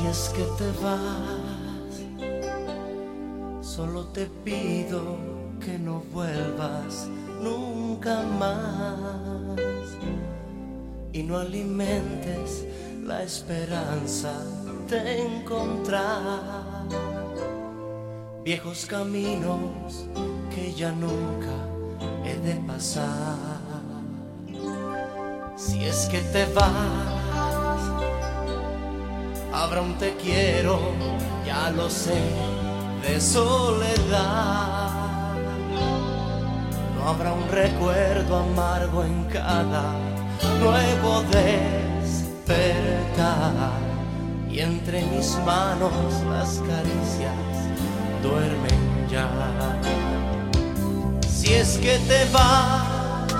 Si es que te vas, solo te pido que no vuelvas nunca más y no alimentes la esperanza de encontrar viejos caminos que ya nunca he de pasar. Si es que te vas, habrá un te quiero, ya lo sé, de soledad. No habrá un recuerdo amargo en cada nuevo despertar. Y entre mis manos las caricias duermen ya. Si es que te vas,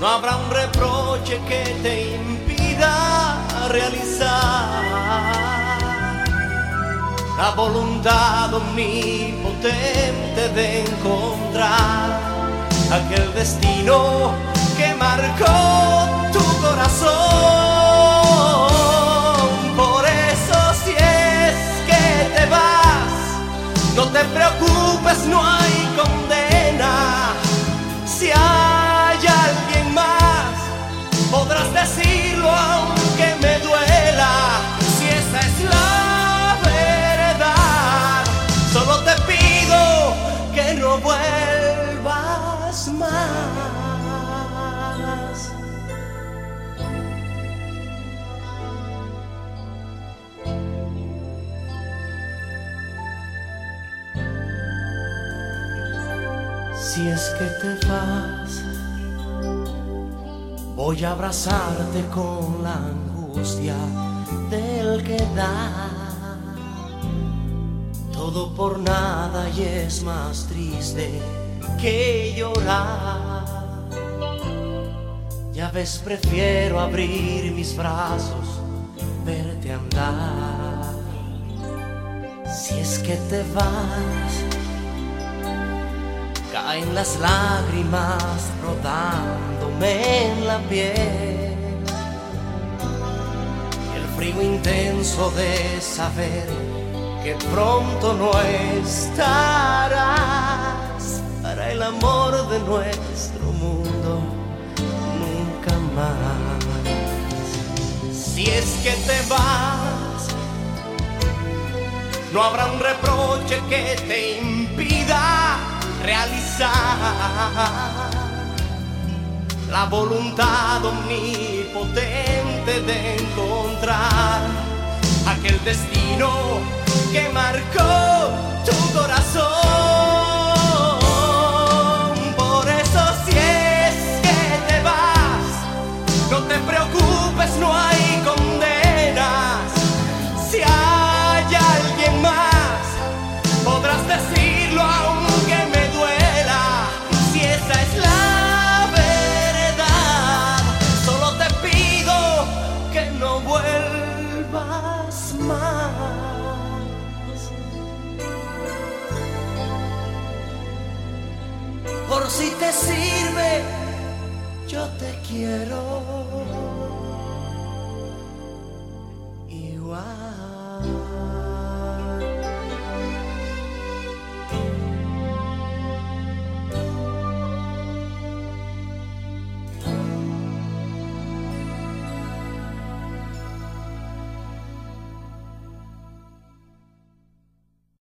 no habrá un reproche que te impida realizar la voluntad omnipotente de encontrar aquel destino que marcó tu corazón. Por eso si es que te vas, no te preocupes, no hay condena. Si es que te vas, voy a abrazarte con la angustia del que da. Todo por nada y es más triste que llorar. Ya ves, prefiero abrir mis brazos, verte andar. Si es que te vas, caen las lágrimas rodándome en la piel. El frío intenso de saber que pronto no estarás para el amor de nuestro mundo nunca más. Si es que te vas, no habrá un reproche que te impida realizar la voluntad omnipotente de encontrar aquel destino que marcó tu corazón. Por si te sirve, yo te quiero